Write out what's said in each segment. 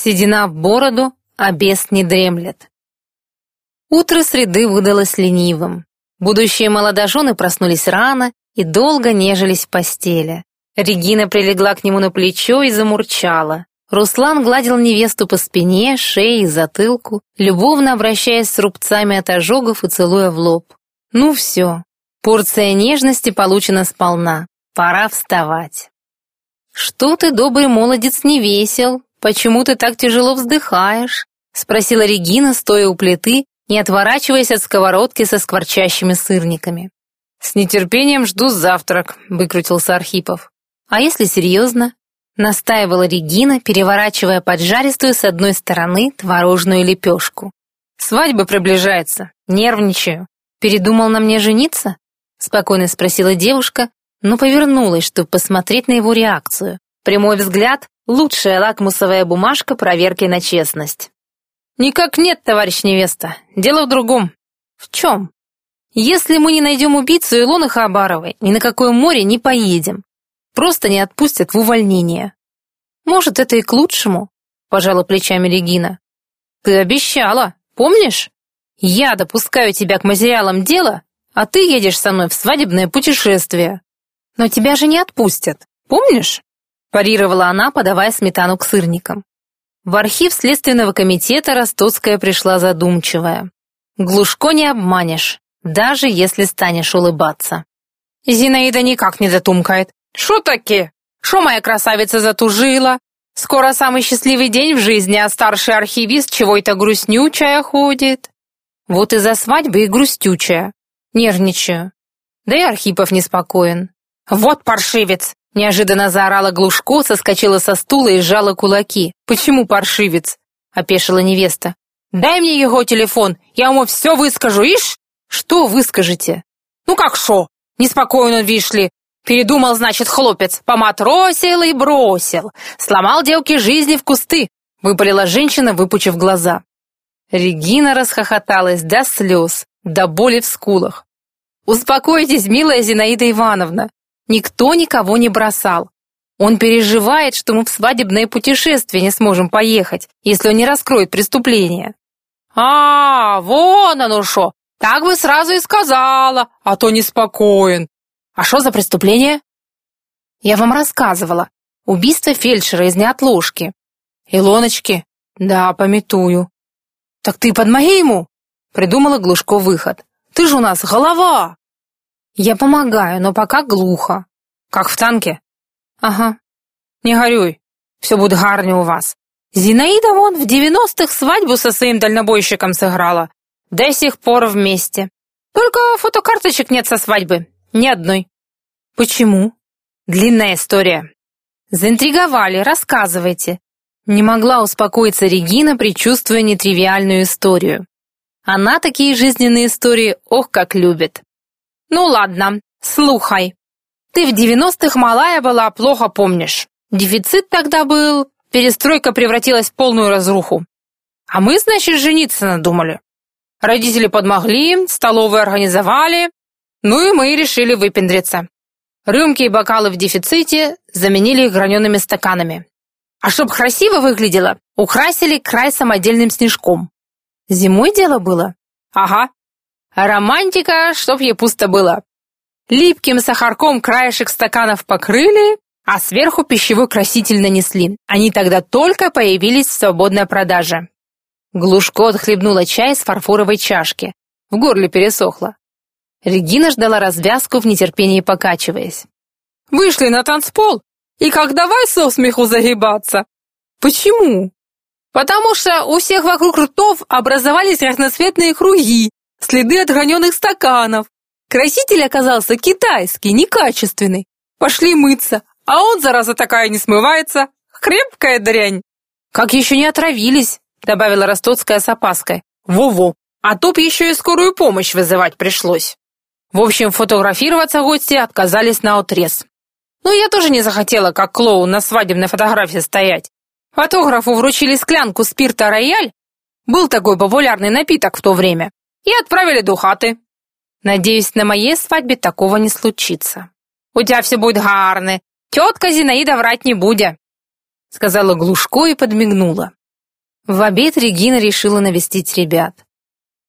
Седина в бороду, а бес не дремлет. Утро среды выдалось ленивым. Будущие молодожены проснулись рано и долго нежились в постели. Регина прилегла к нему на плечо и замурчала. Руслан гладил невесту по спине, шее и затылку, любовно обращаясь с рубцами от ожогов и целуя в лоб. Ну все, порция нежности получена сполна. Пора вставать. «Что ты, добрый молодец, не весел? Почему ты так тяжело вздыхаешь?» — спросила Регина, стоя у плиты, не отворачиваясь от сковородки со скворчащими сырниками. «С нетерпением жду завтрак», — выкрутился Архипов. «А если серьезно?» — настаивала Регина, переворачивая поджаристую с одной стороны творожную лепешку. «Свадьба приближается. Нервничаю. Передумал на мне жениться?» — спокойно спросила девушка, но повернулась, чтобы посмотреть на его реакцию. Прямой взгляд — лучшая лакмусовая бумажка проверки на честность. «Никак нет, товарищ невеста. Дело в другом». «В чем?» «Если мы не найдем убийцу Илоны Хабаровой, ни на какое море не поедем. Просто не отпустят в увольнение. Может, это и к лучшему, пожала плечами Регина. Ты обещала, помнишь? Я допускаю тебя к материалам дела, а ты едешь со мной в свадебное путешествие. Но тебя же не отпустят, помнишь? Парировала она, подавая сметану к сырникам. В архив Следственного комитета Ростоцкая пришла задумчивая. Глушко не обманешь, даже если станешь улыбаться. Зинаида никак не затумкает. Шо таки? Шо моя красавица затужила? Скоро самый счастливый день в жизни, а старший архивист чего-то грустнючая ходит. Вот из-за свадьбы и грустючая. Нервничаю. Да и Архипов неспокоен. Вот паршивец! Неожиданно заорала Глушко, соскочила со стула и сжала кулаки. «Почему паршивец?» — опешила невеста. «Дай мне его телефон, я ему все выскажу, ишь?» «Что выскажете?» «Ну как шо? Неспокоен он, видишь. Передумал, значит, хлопец. Поматросил и бросил. Сломал девке жизни в кусты. Выпалила женщина, выпучив глаза. Регина расхохоталась до слез, до боли в скулах. «Успокойтесь, милая Зинаида Ивановна. Никто никого не бросал. Он переживает, что мы в свадебное путешествие не сможем поехать, если он не раскроет преступление». «А, вон оно шо! Так бы сразу и сказала, а то неспокоен. А что за преступление? Я вам рассказывала. Убийство фельдшера из неотложки. Илоночки? Да, пометую. Так ты подмоги ему? Придумала Глушко выход. Ты же у нас голова. Я помогаю, но пока глухо. Как в танке? Ага. Не горюй. Все будет гарно у вас. Зинаида вон в девяностых свадьбу со своим дальнобойщиком сыграла. До сих пор вместе. Только фотокарточек нет со свадьбы. Ни одной. Почему? Длинная история. Заинтриговали, рассказывайте. Не могла успокоиться Регина, предчувствуя нетривиальную историю. Она такие жизненные истории ох как любит. Ну ладно, слухай. Ты в девяностых малая была, плохо помнишь. Дефицит тогда был, перестройка превратилась в полную разруху. А мы, значит, жениться надумали. Родители подмогли, столовую организовали, ну и мы решили выпендриться. Рюмки и бокалы в дефиците заменили их гранеными стаканами. А чтоб красиво выглядело, украсили край самодельным снежком. Зимой дело было? Ага. Романтика, чтоб ей пусто было. Липким сахарком краешек стаканов покрыли, а сверху пищевой краситель нанесли. Они тогда только появились в свободной продаже. Глушко отхлебнула чай с фарфоровой чашки. В горле пересохло. Регина ждала развязку в нетерпении покачиваясь. «Вышли на танцпол, и как давай со смеху загибаться!» «Почему?» «Потому что у всех вокруг ртов образовались разноцветные круги, следы от граненых стаканов. Краситель оказался китайский, некачественный. Пошли мыться, а он, зараза такая, не смывается. Крепкая дрянь!» «Как еще не отравились?» — добавила Ростоцкая с опаской. «Во-во! А то б еще и скорую помощь вызывать пришлось!» В общем, фотографироваться гости отказались на отрез. Но я тоже не захотела, как клоун, на свадебной фотографии стоять. Фотографу вручили склянку спирта «Рояль», был такой популярный напиток в то время, и отправили до хаты. Надеюсь, на моей свадьбе такого не случится. У тебя все будет гарно. Тетка Зинаида врать не будет, сказала Глушко и подмигнула. В обед Регина решила навестить ребят.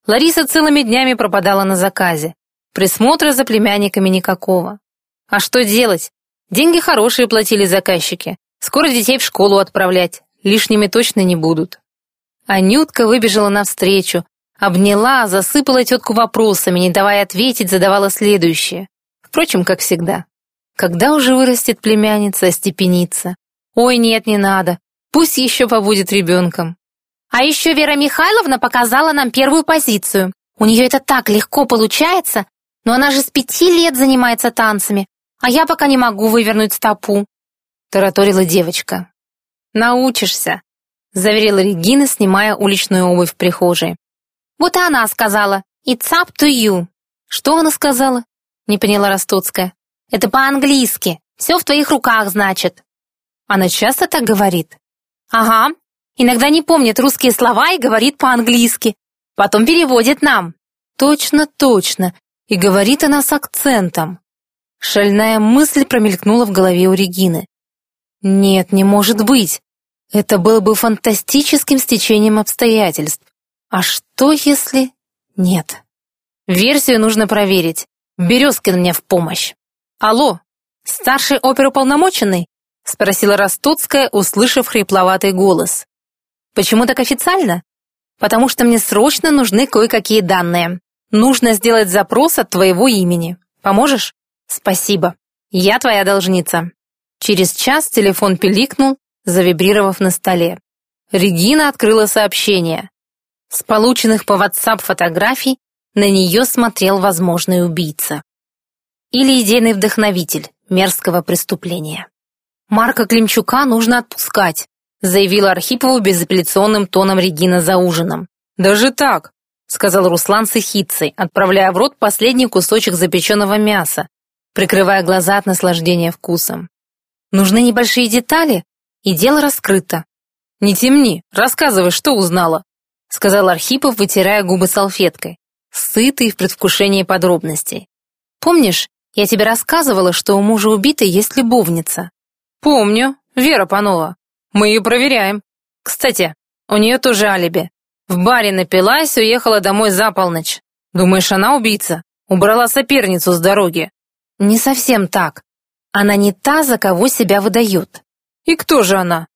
Лариса целыми днями пропадала на заказе. Присмотра за племянниками никакого. А что делать? Деньги хорошие платили заказчики. Скоро детей в школу отправлять. Лишними точно не будут. Анютка выбежала навстречу, обняла, засыпала тетку вопросами, не давая ответить, задавала следующее. Впрочем, как всегда. Когда уже вырастет племянница, остепенится? Ой, нет, не надо. Пусть еще побудет ребенком. А еще Вера Михайловна показала нам первую позицию. У нее это так легко получается, но она же с пяти лет занимается танцами, а я пока не могу вывернуть стопу. Тараторила девочка. Научишься, заверила Регина, снимая уличную обувь в прихожей. Вот и она сказала «It's up to you». Что она сказала? Не поняла Ростоцкая. Это по-английски. Все в твоих руках, значит. Она часто так говорит? Ага. Иногда не помнит русские слова и говорит по-английски. Потом переводит нам. Точно, точно. И говорит она с акцентом. Шальная мысль промелькнула в голове у Регины. Нет, не может быть. Это было бы фантастическим стечением обстоятельств. А что если... Нет. Версию нужно проверить. Березкин мне в помощь. Алло, старший оперуполномоченный? Спросила Ростоцкая, услышав хрипловатый голос. Почему так официально? Потому что мне срочно нужны кое-какие данные. Нужно сделать запрос от твоего имени. Поможешь? Спасибо. Я твоя должница. Через час телефон пиликнул, завибрировав на столе. Регина открыла сообщение. С полученных по WhatsApp фотографий на нее смотрел возможный убийца. Или идейный вдохновитель мерзкого преступления. Марка Климчука нужно отпускать, заявила Архипову безапелляционным тоном Регина за ужином. «Даже так?» — сказал Руслан с эхицей, отправляя в рот последний кусочек запеченного мяса, прикрывая глаза от наслаждения вкусом. «Нужны небольшие детали, и дело раскрыто». «Не темни, рассказывай, что узнала», — сказал Архипов, вытирая губы салфеткой, сытый в предвкушении подробностей. «Помнишь, я тебе рассказывала, что у мужа убитой есть любовница?» «Помню, Вера Панова. Мы ее проверяем. Кстати, у нее тоже алиби. В баре напилась, уехала домой за полночь. Думаешь, она убийца? Убрала соперницу с дороги?» «Не совсем так. Она не та, за кого себя выдает». «И кто же она?»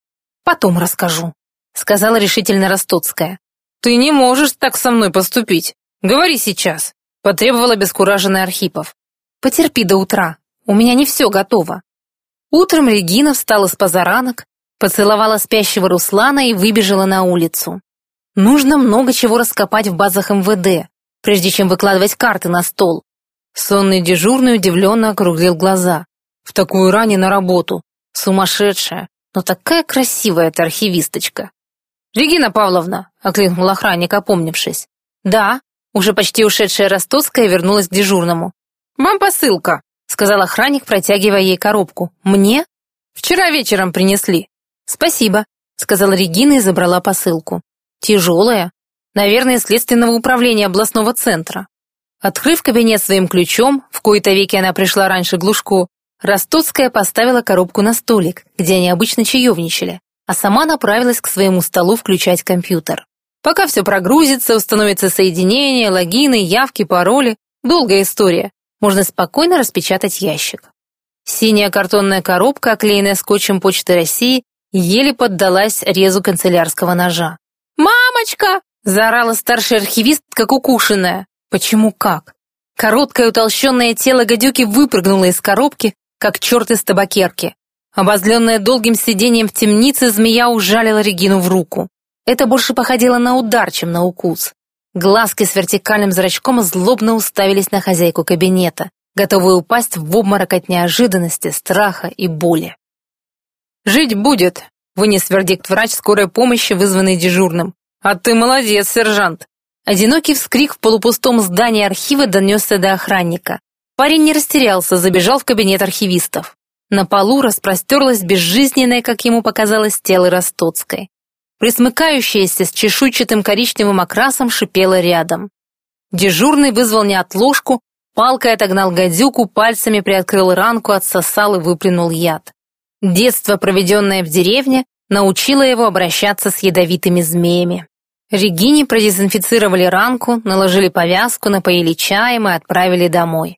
«Потом расскажу», — сказала решительно Ростоцкая. «Ты не можешь так со мной поступить. Говори сейчас», — потребовала бескураженный Архипов. «Потерпи до утра. У меня не все готово». Утром Регина встала с позаранок, поцеловала спящего Руслана и выбежала на улицу. Нужно много чего раскопать в базах МВД, прежде чем выкладывать карты на стол. Сонный дежурный удивленно округлил глаза. В такую рань на работу. Сумасшедшая, но такая красивая эта архивисточка. «Регина Павловна!» — окликнул охранник, опомнившись. «Да», уже почти ушедшая Ростоцкая вернулась к дежурному. «Вам посылка», — сказал охранник, протягивая ей коробку. «Мне?» «Вчера вечером принесли». «Спасибо», — сказала Регина и забрала посылку. «Тяжелая. Наверное, следственного управления областного центра». Открыв кабинет своим ключом, в кои-то веки она пришла раньше Глушко, Ростоцкая поставила коробку на столик, где они обычно чаевничали, а сама направилась к своему столу включать компьютер. Пока все прогрузится, установится соединение, логины, явки, пароли. Долгая история. Можно спокойно распечатать ящик. Синяя картонная коробка, оклеенная скотчем Почты России, еле поддалась резу канцелярского ножа. «Мамочка!» — заорала старший архивист, как укушенная. Почему как? Короткое утолщенное тело гадюки выпрыгнуло из коробки, как черт из табакерки. Обозленная долгим сидением в темнице, змея ужалила Регину в руку. Это больше походило на удар, чем на укус. Глазки с вертикальным зрачком злобно уставились на хозяйку кабинета, готовые упасть в обморок от неожиданности, страха и боли. «Жить будет», — вынес вердикт врач скорой помощи, вызванный дежурным. «А ты молодец, сержант». Одинокий вскрик в полупустом здании архива донесся до охранника. Парень не растерялся, забежал в кабинет архивистов. На полу распростерлось безжизненное, как ему показалось, тело Ростоцкой. Присмыкающаяся с чешуйчатым коричневым окрасом шипела рядом. Дежурный вызвал неотложку, палкой отогнал гадюку, пальцами приоткрыл ранку, отсосал и выплюнул яд. Детство, проведенное в деревне, научила его обращаться с ядовитыми змеями. Регине продезинфицировали ранку, наложили повязку, напоили чаем и отправили домой.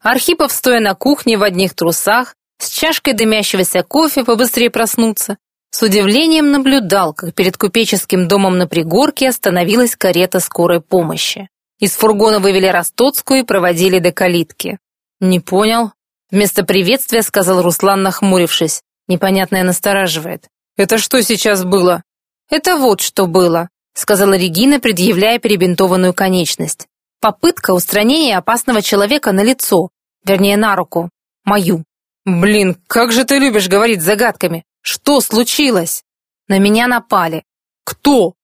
Архипов, стоя на кухне в одних трусах, с чашкой дымящегося кофе побыстрее проснуться, с удивлением наблюдал, как перед купеческим домом на пригорке остановилась карета скорой помощи. Из фургона вывели Ростоцкую и проводили до калитки. «Не понял?» Вместо приветствия сказал Руслан, нахмурившись. Непонятное настораживает. «Это что сейчас было?» «Это вот что было», сказала Регина, предъявляя перебинтованную конечность. «Попытка устранения опасного человека на лицо, вернее, на руку. Мою». «Блин, как же ты любишь говорить загадками! Что случилось?» «На меня напали». «Кто?»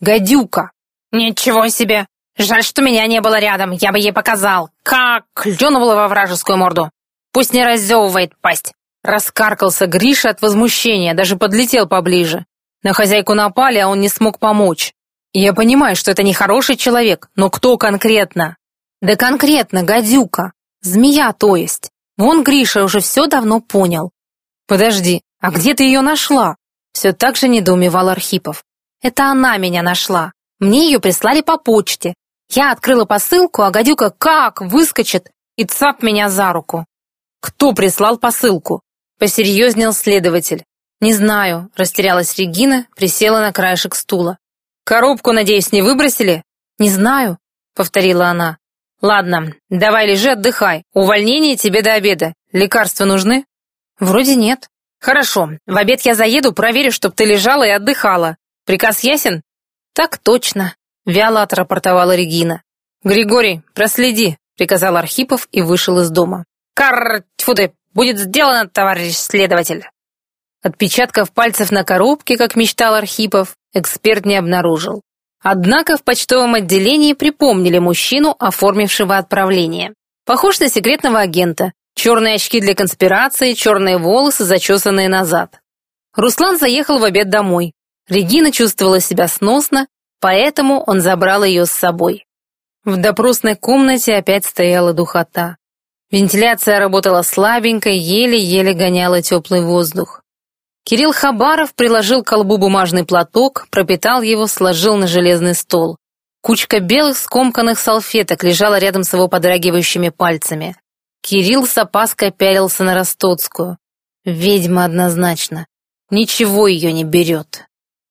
«Гадюка». «Ничего себе! Жаль, что меня не было рядом, я бы ей показал, как клюнула во вражескую морду. Пусть не раззевывает пасть». Раскаркался Гриша от возмущения, даже подлетел поближе. На хозяйку напали, а он не смог помочь. Я понимаю, что это нехороший человек, но кто конкретно? Да конкретно, гадюка. Змея, то есть. Вон Гриша уже все давно понял. Подожди, а где ты ее нашла? Все так же недоумевал Архипов. Это она меня нашла. Мне ее прислали по почте. Я открыла посылку, а гадюка как выскочит и цап меня за руку. Кто прислал посылку? Посерьезнел следователь. «Не знаю», — растерялась Регина, присела на краешек стула. «Коробку, надеюсь, не выбросили?» «Не знаю», — повторила она. «Ладно, давай лежи, отдыхай. Увольнение тебе до обеда. Лекарства нужны?» «Вроде нет». «Хорошо, в обед я заеду, проверю, чтоб ты лежала и отдыхала. Приказ ясен?» «Так точно», — вяло отрапортовала Регина. «Григорий, проследи», — приказал Архипов и вышел из дома. «Карр, тьфу ты, будет сделано, товарищ следователь». Отпечатков пальцев на коробке, как мечтал Архипов, эксперт не обнаружил. Однако в почтовом отделении припомнили мужчину, оформившего отправление. Похож на секретного агента. Черные очки для конспирации, черные волосы, зачесанные назад. Руслан заехал в обед домой. Регина чувствовала себя сносно, поэтому он забрал ее с собой. В допросной комнате опять стояла духота. Вентиляция работала слабенько, еле-еле гоняла теплый воздух. Кирилл Хабаров приложил к колбу бумажный платок, пропитал его, сложил на железный стол. Кучка белых скомканных салфеток лежала рядом с его подрагивающими пальцами. Кирилл с опаской пялился на Ростоцкую. Ведьма однозначно. Ничего ее не берет.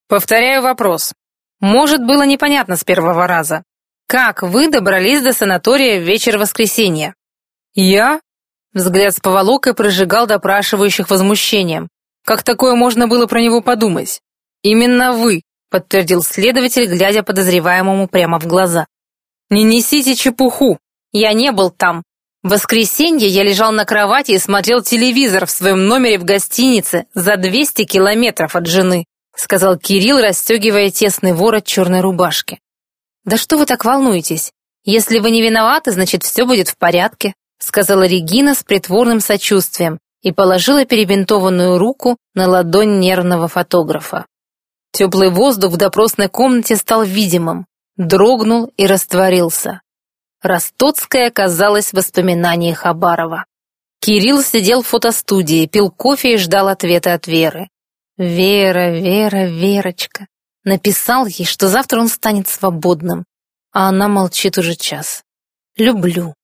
Повторяю вопрос. Может, было непонятно с первого раза. Как вы добрались до санатория в вечер воскресенья? Я? Взгляд с поволокой прожигал допрашивающих возмущением. Как такое можно было про него подумать? Именно вы, подтвердил следователь, глядя подозреваемому прямо в глаза. Не несите чепуху. Я не был там. В воскресенье я лежал на кровати и смотрел телевизор в своем номере в гостинице за 200 километров от жены, сказал Кирилл, расстегивая тесный ворот черной рубашки. Да что вы так волнуетесь? Если вы не виноваты, значит, все будет в порядке, сказала Регина с притворным сочувствием, и положила перебинтованную руку на ладонь нервного фотографа. Теплый воздух в допросной комнате стал видимым, дрогнул и растворился. Ростоцкая оказалась в воспоминании Хабарова. Кирилл сидел в фотостудии, пил кофе и ждал ответа от Веры. «Вера, Вера, Верочка». Написал ей, что завтра он станет свободным, а она молчит уже час. «Люблю».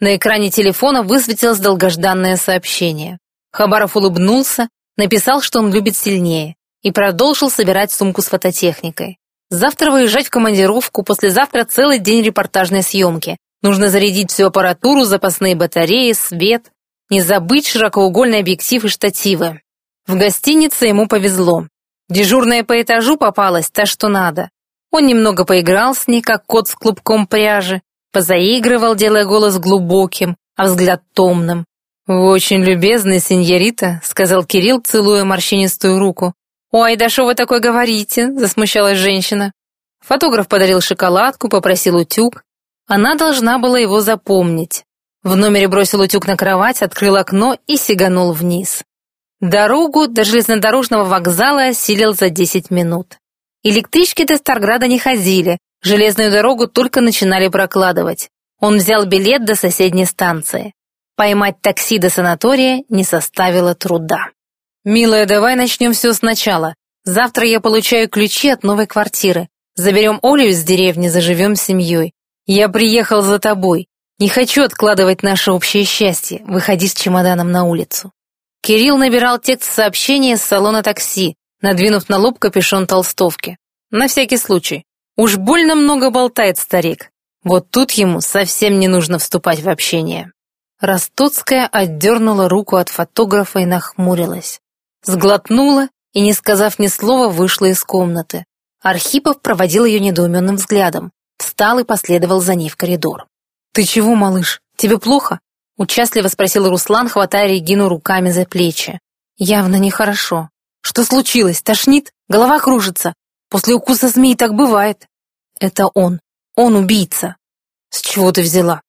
На экране телефона высветилось долгожданное сообщение. Хабаров улыбнулся, написал, что он любит сильнее, и продолжил собирать сумку с фототехникой. Завтра выезжать в командировку, послезавтра целый день репортажной съемки. Нужно зарядить всю аппаратуру, запасные батареи, свет. Не забыть широкоугольный объектив и штативы. В гостинице ему повезло. Дежурная по этажу попалась, та, что надо. Он немного поиграл с ней, как кот с клубком пряжи, позаигрывал, делая голос глубоким, а взгляд томным. «Вы очень любезны, сеньорита», — сказал Кирилл, целуя морщинистую руку. «Ой, да что вы такое говорите?» — засмущалась женщина. Фотограф подарил шоколадку, попросил утюг. Она должна была его запомнить. В номере бросил утюг на кровать, открыл окно и сиганул вниз. Дорогу до железнодорожного вокзала осилил за 10 минут. Электрички до Старграда не ходили, железную дорогу только начинали прокладывать. Он взял билет до соседней станции. Поймать такси до санатория не составило труда. «Милая, давай начнем все сначала. Завтра я получаю ключи от новой квартиры. Заберем Олю из деревни, заживем семьей. Я приехал за тобой. Не хочу откладывать наше общее счастье. Выходи с чемоданом на улицу». Кирилл набирал текст сообщения с салона такси, надвинув на лоб капюшон толстовки. На всякий случай. Уж больно много болтает старик. Вот тут ему совсем не нужно вступать в общение. Ростоцкая отдернула руку от фотографа и нахмурилась. Сглотнула и, не сказав ни слова, вышла из комнаты. Архипов проводил ее недоуменным взглядом, встал и последовал за ней в коридор. «Ты чего, малыш? Тебе плохо?» — участливо спросил Руслан, хватая Регину руками за плечи. «Явно нехорошо. Что случилось? Тошнит? Голова кружится? После укуса змеи так бывает». «Это он. Он убийца». «С чего ты взяла?»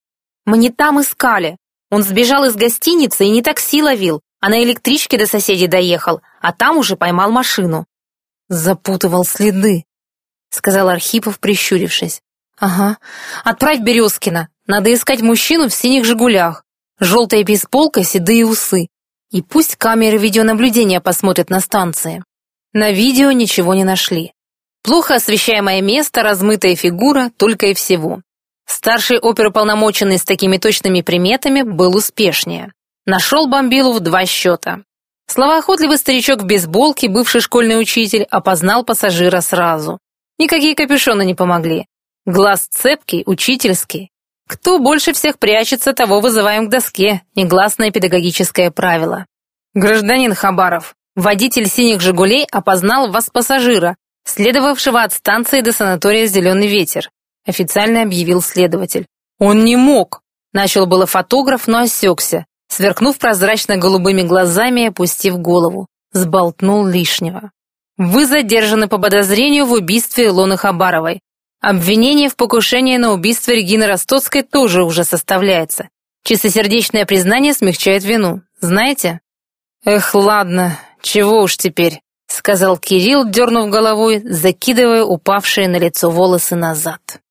«Мы не там искали. Он сбежал из гостиницы и не такси ловил, а на электричке до соседей доехал, а там уже поймал машину. Запутывал следы, сказал Архипов, прищурившись. Ага, отправь Березкина. Надо искать мужчину в синих «Жигулях». Желтая бейсболка, седые усы. И пусть камеры видеонаблюдения посмотрят на станции. На видео ничего не нашли. Плохо освещаемое место, размытая фигура, только и всего. Старший оперуполномоченный с такими точными приметами был успешнее. Нашел бомбилу в два счета. Словоохотливый старичок в бейсболке, бывший школьный учитель, опознал пассажира сразу. Никакие капюшоны не помогли. Глаз цепкий, учительский. Кто больше всех прячется, того вызываем к доске. Негласное педагогическое правило. Гражданин Хабаров, водитель синих «Жигулей» опознал вас пассажира, следовавшего от станции до санатория «Зеленый ветер», официально объявил следователь. Он не мог. Начал было фотограф, но осекся сверкнув прозрачно-голубыми глазами и опустив голову, сболтнул лишнего. «Вы задержаны по подозрению в убийстве Илоны Хабаровой. Обвинение в покушении на убийство Регины Ростоцкой тоже уже составляется. Чистосердечное признание смягчает вину. Знаете?» «Эх, ладно, чего уж теперь», — сказал Кирилл, дернув головой, закидывая упавшие на лицо волосы назад.